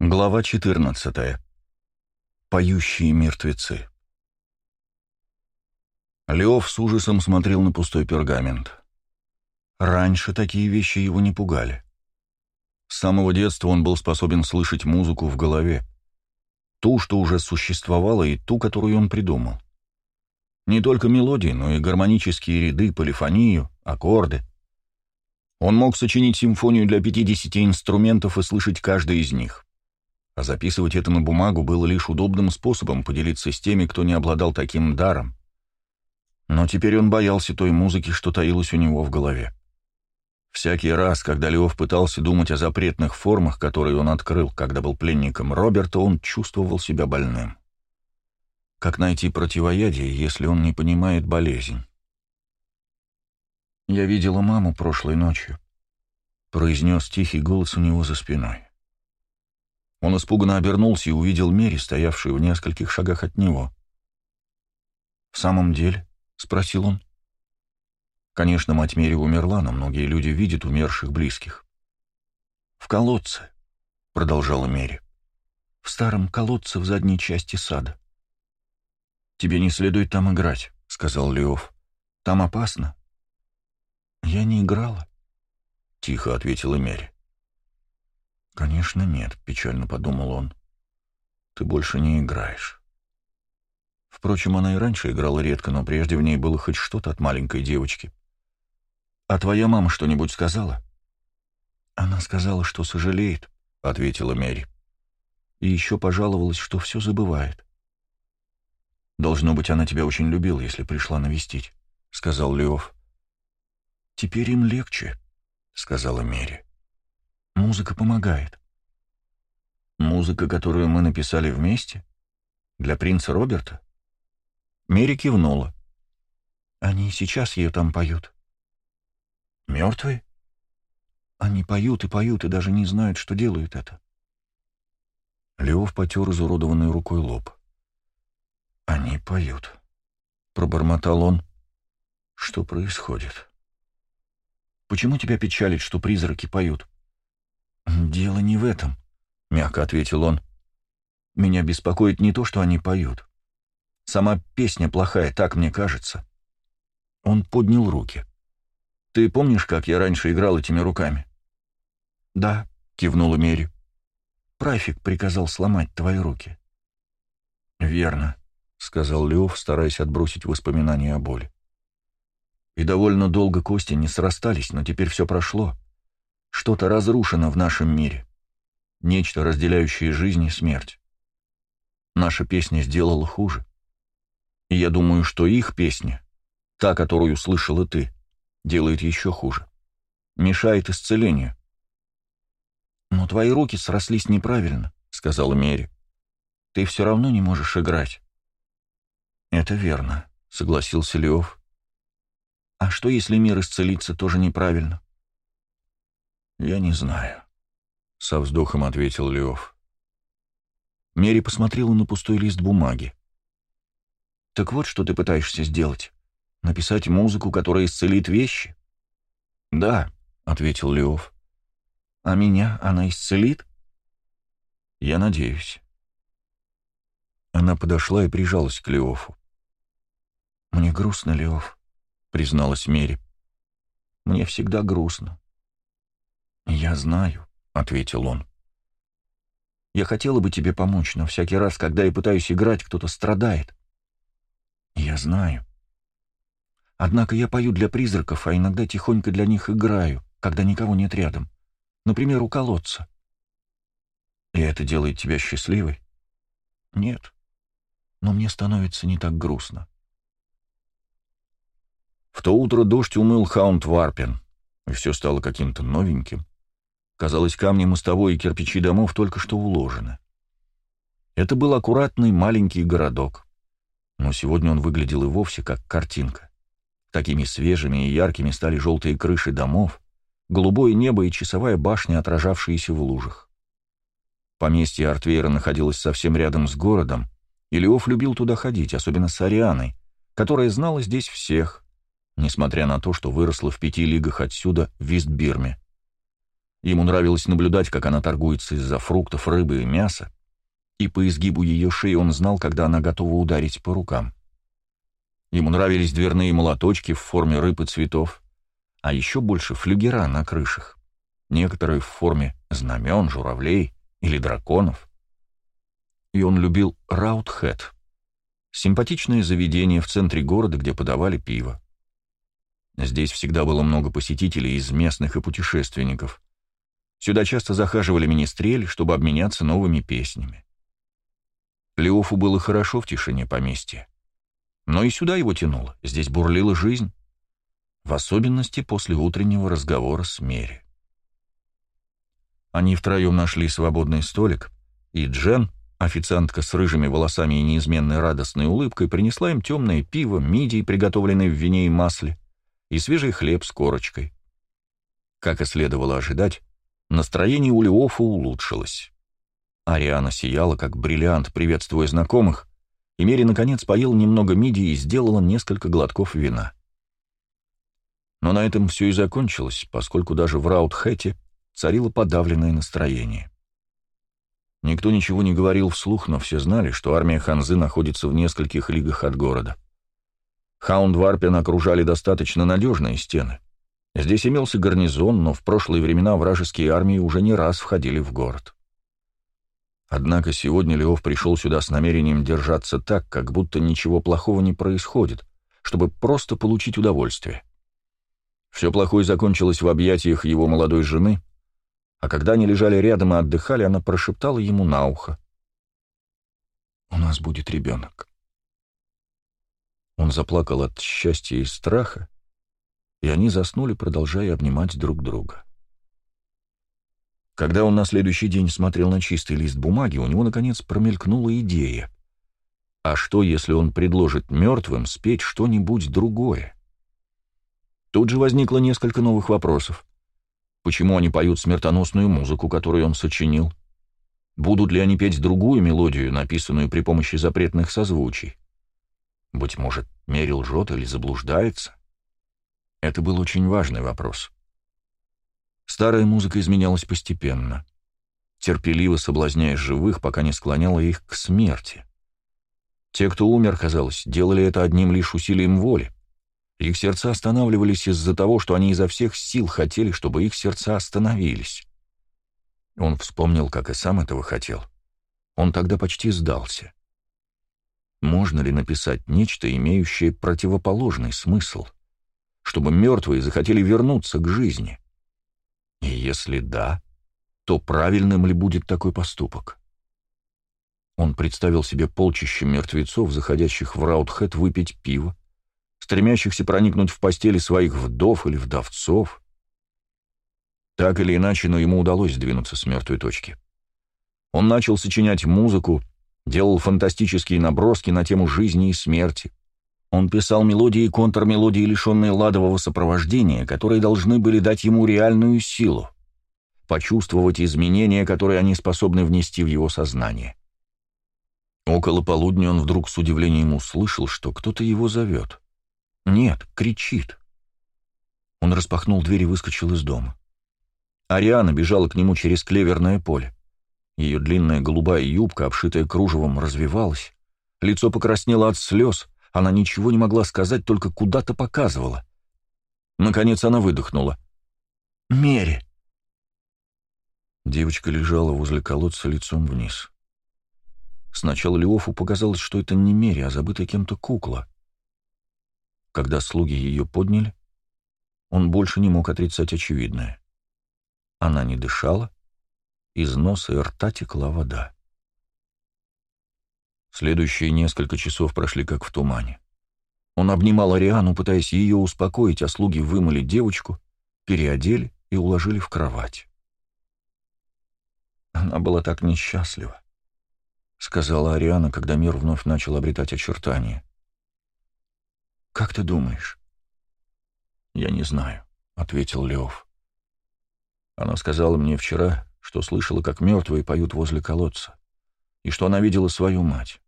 Глава 14. Поющие мертвецы. Леов с ужасом смотрел на пустой пергамент. Раньше такие вещи его не пугали. С самого детства он был способен слышать музыку в голове. Ту, что уже существовала, и ту, которую он придумал. Не только мелодии, но и гармонические ряды, полифонию, аккорды. Он мог сочинить симфонию для 50 инструментов и слышать каждый из них а записывать это на бумагу было лишь удобным способом поделиться с теми, кто не обладал таким даром. Но теперь он боялся той музыки, что таилась у него в голове. Всякий раз, когда Леов пытался думать о запретных формах, которые он открыл, когда был пленником Роберта, он чувствовал себя больным. Как найти противоядие, если он не понимает болезнь? «Я видела маму прошлой ночью», — произнес тихий голос у него за спиной. Он испуганно обернулся и увидел Мери, стоявшую в нескольких шагах от него. «В самом деле?» — спросил он. Конечно, мать Мери умерла, но многие люди видят умерших близких. «В колодце», — продолжала Мери. «В старом колодце в задней части сада». «Тебе не следует там играть», — сказал Леов. «Там опасно». «Я не играла», — тихо ответила Мери. «Конечно нет», — печально подумал он. «Ты больше не играешь». Впрочем, она и раньше играла редко, но прежде в ней было хоть что-то от маленькой девочки. «А твоя мама что-нибудь сказала?» «Она сказала, что сожалеет», — ответила Мэри. «И еще пожаловалась, что все забывает». «Должно быть, она тебя очень любила, если пришла навестить», — сказал Леов. «Теперь им легче», — сказала Мэри. Музыка помогает. Музыка, которую мы написали вместе? Для принца Роберта? Мери кивнула. Они сейчас ее там поют. Мертвые? Они поют и поют, и даже не знают, что делают это. Леов потер изуродованной рукой лоб. «Они поют», — пробормотал он. «Что происходит?» «Почему тебя печалит, что призраки поют?» «Дело не в этом», — мягко ответил он. «Меня беспокоит не то, что они поют. Сама песня плохая, так мне кажется». Он поднял руки. «Ты помнишь, как я раньше играл этими руками?» «Да», — кивнула Мери. «Прайфик приказал сломать твои руки». «Верно», — сказал Леов, стараясь отбросить воспоминания о боли. «И довольно долго кости не срастались, но теперь все прошло. Что-то разрушено в нашем мире. Нечто, разделяющее жизнь и смерть. Наша песня сделала хуже. И я думаю, что их песня, та, которую слышала ты, делает еще хуже. Мешает исцелению. «Но твои руки срослись неправильно», — сказала Мери. «Ты все равно не можешь играть». «Это верно», — согласился Леов. «А что, если мир исцелится тоже неправильно?» «Я не знаю», — со вздохом ответил Леов. Мери посмотрела на пустой лист бумаги. «Так вот, что ты пытаешься сделать? Написать музыку, которая исцелит вещи?» «Да», — ответил Леов. «А меня она исцелит?» «Я надеюсь». Она подошла и прижалась к Леофу. «Мне грустно, Леов», — призналась Мери. «Мне всегда грустно. «Я знаю», — ответил он. «Я хотела бы тебе помочь, но всякий раз, когда я пытаюсь играть, кто-то страдает». «Я знаю. Однако я пою для призраков, а иногда тихонько для них играю, когда никого нет рядом. Например, у колодца». «И это делает тебя счастливой?» «Нет. Но мне становится не так грустно». В то утро дождь умыл Хаунд Варпен, и все стало каким-то новеньким. Казалось, камни мостовой и кирпичи домов только что уложены. Это был аккуратный маленький городок. Но сегодня он выглядел и вовсе как картинка. Такими свежими и яркими стали желтые крыши домов, голубое небо и часовая башня, отражавшиеся в лужах. Поместье Артвейра находилось совсем рядом с городом, и Леоф любил туда ходить, особенно с Арианой, которая знала здесь всех, несмотря на то, что выросла в пяти лигах отсюда, в Вестбирме. Ему нравилось наблюдать, как она торгуется из-за фруктов, рыбы и мяса, и по изгибу ее шеи он знал, когда она готова ударить по рукам. Ему нравились дверные молоточки в форме рыб и цветов, а еще больше флюгера на крышах, некоторые в форме знамен, журавлей или драконов. И он любил Раутхэт, симпатичное заведение в центре города, где подавали пиво. Здесь всегда было много посетителей из местных и путешественников. Сюда часто захаживали министрели, чтобы обменяться новыми песнями. Леофу было хорошо в тишине поместья. Но и сюда его тянуло, здесь бурлила жизнь. В особенности после утреннего разговора с Мери. Они втроем нашли свободный столик, и Джен, официантка с рыжими волосами и неизменной радостной улыбкой, принесла им темное пиво, мидии, приготовленные в вине и масле, и свежий хлеб с корочкой. Как и следовало ожидать, настроение у Леофа улучшилось. Ариана сияла, как бриллиант, приветствуя знакомых, и Мери, наконец, поел немного мидии и сделала несколько глотков вина. Но на этом все и закончилось, поскольку даже в Раутхэте царило подавленное настроение. Никто ничего не говорил вслух, но все знали, что армия Ханзы находится в нескольких лигах от города. Хаундварпен окружали достаточно надежные стены. Здесь имелся гарнизон, но в прошлые времена вражеские армии уже не раз входили в город. Однако сегодня Леов пришел сюда с намерением держаться так, как будто ничего плохого не происходит, чтобы просто получить удовольствие. Все плохое закончилось в объятиях его молодой жены, а когда они лежали рядом и отдыхали, она прошептала ему на ухо. «У нас будет ребенок». Он заплакал от счастья и страха, и они заснули, продолжая обнимать друг друга. Когда он на следующий день смотрел на чистый лист бумаги, у него, наконец, промелькнула идея. А что, если он предложит мертвым спеть что-нибудь другое? Тут же возникло несколько новых вопросов. Почему они поют смертоносную музыку, которую он сочинил? Будут ли они петь другую мелодию, написанную при помощи запретных созвучий? Быть может, Мери лжет или заблуждается? Это был очень важный вопрос. Старая музыка изменялась постепенно, терпеливо соблазняя живых, пока не склоняла их к смерти. Те, кто умер, казалось, делали это одним лишь усилием воли. Их сердца останавливались из-за того, что они изо всех сил хотели, чтобы их сердца остановились. Он вспомнил, как и сам этого хотел. Он тогда почти сдался. Можно ли написать нечто, имеющее противоположный смысл? Чтобы мертвые захотели вернуться к жизни. И если да, то правильным ли будет такой поступок? Он представил себе полчище мертвецов, заходящих в Раутхэт выпить пиво, стремящихся проникнуть в постели своих вдов или вдовцов. Так или иначе, но ему удалось сдвинуться с мертвой точки. Он начал сочинять музыку, делал фантастические наброски на тему жизни и смерти, он писал мелодии и контрмелодии, лишенные ладового сопровождения, которые должны были дать ему реальную силу, почувствовать изменения, которые они способны внести в его сознание. Около полудня он вдруг с удивлением услышал, что кто-то его зовет. Нет, кричит. Он распахнул дверь и выскочил из дома. Ариана бежала к нему через клеверное поле. Ее длинная голубая юбка, обшитая кружевом, развивалась. Лицо покраснело от слез — она ничего не могла сказать, только куда-то показывала. Наконец она выдохнула. «Мери!» Девочка лежала возле колодца лицом вниз. Сначала Леофу показалось, что это не Мери, а забытая кем-то кукла. Когда слуги ее подняли, он больше не мог отрицать очевидное. Она не дышала, из носа и рта текла вода. Следующие несколько часов прошли как в тумане. Он обнимал Ариану, пытаясь ее успокоить, а слуги вымыли девочку, переодели и уложили в кровать. «Она была так несчастлива», — сказала Ариана, когда мир вновь начал обретать очертания. «Как ты думаешь?» «Я не знаю», — ответил Леов. Она сказала мне вчера, что слышала, как мертвые поют возле колодца, и что она видела свою мать.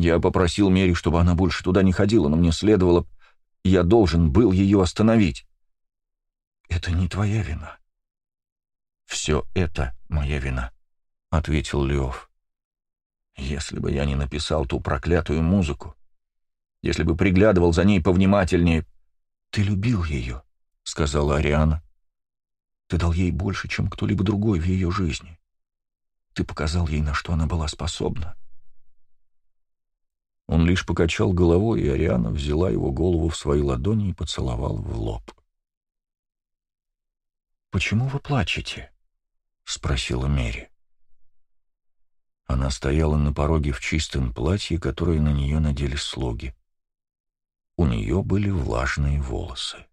Я попросил Мери, чтобы она больше туда не ходила, но мне следовало... Я должен был ее остановить. Это не твоя вина. «Все это моя вина», — ответил Леов. «Если бы я не написал ту проклятую музыку, если бы приглядывал за ней повнимательнее...» «Ты любил ее», — сказала Ариана. «Ты дал ей больше, чем кто-либо другой в ее жизни. Ты показал ей, на что она была способна». Он лишь покачал головой, и Ариана взяла его голову в свои ладони и поцеловала в лоб. «Почему вы плачете?» — спросила Мэри. Она стояла на пороге в чистом платье, которое на нее надели слуги. У нее были влажные волосы.